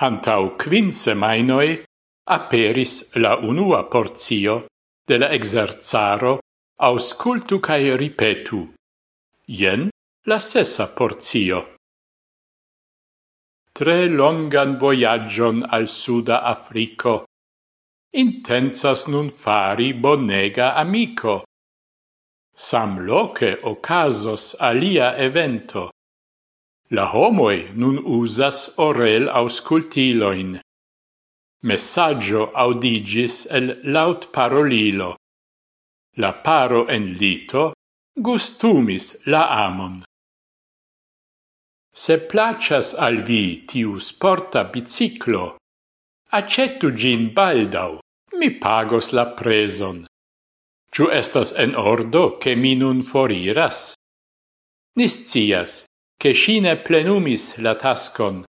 Antau quin semainoi aperis la unua porzio de la exerzaro auscultu cae ripetu. Ien la sessa porzio. Tre longan voyagion al Suda Africo intensas nun fari bonega amico. Sam loce ocasos alia evento. La homoi nun usas orel auscultiloin. Messaggio audigis el laut parolilo. La paro en lito gustumis la amon. Se placas al vi tiu sporta biciclo, accettu gin baldau, mi pagos la preson. Ciu estas en ordo che mi nun foriras? Niscias, che scine plenumis la tascon.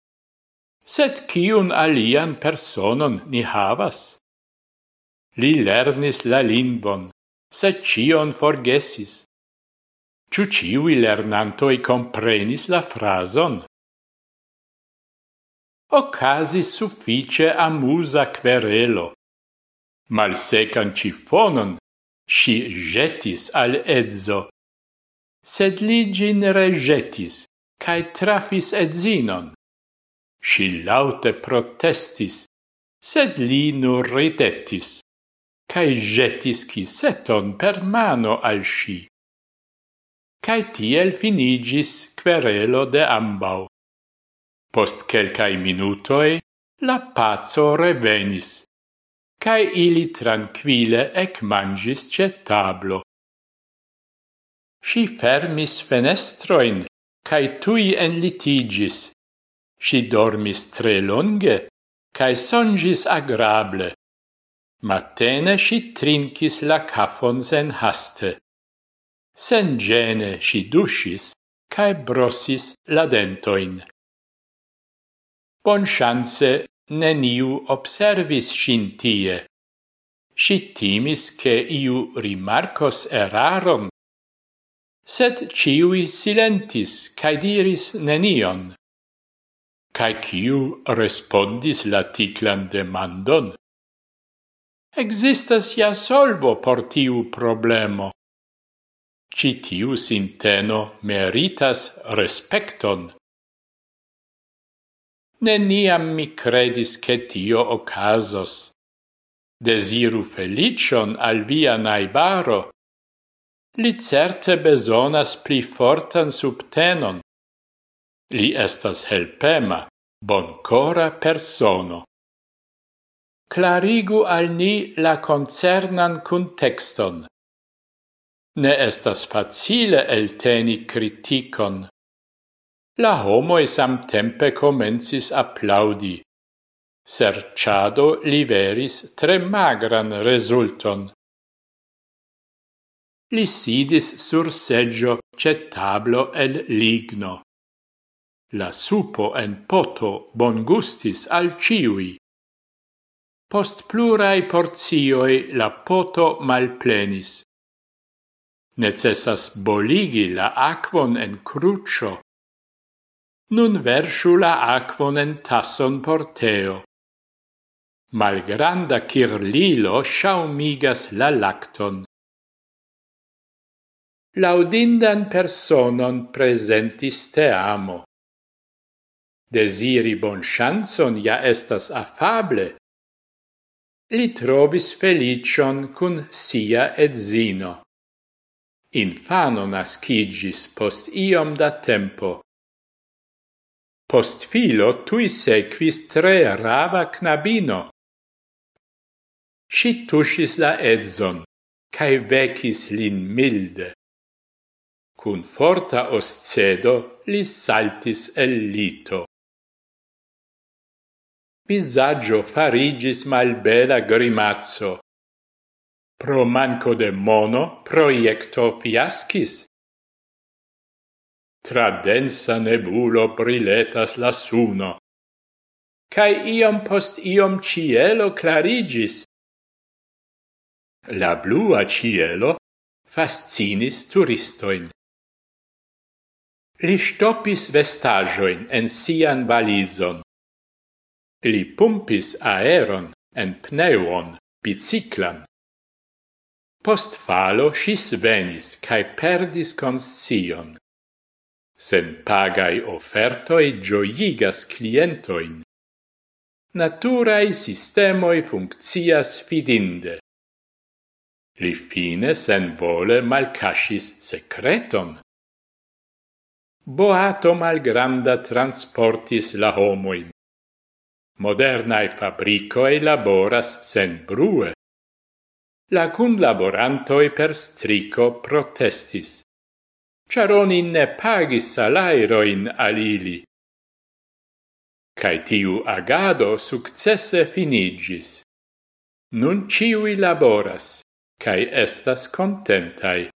Sed cium alian personon ni havas? Li lernis la lingvon, se cion forgesis. Ciu ciui lernantoi comprenis la frason? Ocasis suffice amusa querelo. Malsecan cifonon si jetis al edzo. sed li gin regetis, cae trafis edzinon. Si laute protestis, sed li nur ridetis, cae jetis ciseton per mano al sci. Cae tiel finigis querelo de ambau. Post quelcae minutoi, la pazzo revenis, cae ili tranquille ec mangis ce tablo. Si fermis fenestroin cae tui enlitigis. Si dormis tre longe, cae songis agrable. Matene si trincis la cafon sen haste. Sen gene si dusis, cae brossis la dentoin. Bon chance neniu observis scintie. Si timis che iu rimarcos eraron sed ciui silentis, cae diris nenion. Cae ciu respondis la ticlan demandon? Existas ja solvo por tiu problemo. Ci tiu sinteno meritas respecton. Neniam mi credis che tio ocasos. Desiru felicion al via naibaro, Li certe besonas pli fortan subtenon. Li estas helpema, boncora persono. Clarigu al ni la concernan contexton. Ne estas facile elteni criticon. La homoi samtempe comencis applaudi. Serciado liveris tre magran resulton. Li sidis sur seggio ce tablo el ligno. La supo en poto bon gustis al ciui. Post plurai porzioi la poto malplenis. Necessas boligi la aquon en crucio. Nun versu la aquon en tasson porteo. Malgranda kirlilo shaumigas la lacton laudindan personon presentis te amo. Desiri bon chanson ja estas afable. Li trovis felicion cun sia edzino. Infano nascigis post iom da tempo. Post filo tui sequis tre rava knabino. Si tushis la edzon, cae vecis lin milde. Cun forta oscedo li saltis el lito. Visaggio farigis malbela grimazzo. Pro manco de mono proiecto fiascis. Tra densa nebulo briletas la suno. Cai iom post iom cielo clarigis. La blua cielo fascinis turistoin. Li stoppis vestagioin en sian valizon. Li pumpis aeron en pneuon biciclan. Post falo sis venis cae perdis conscion. Sen pagai offertoi gioigas clientoin. Naturae sistemoi funccias fidinde. Li fine sen vole malcascis secreton boato malgranda transportis la homoin. Modernae fabricoe laboras sen brue. La cun laborantoi per strico protestis. Charoni ne pagis salairoin alili. Cai tiu agado successe finigis. Nun ciui laboras, cae estas contentai.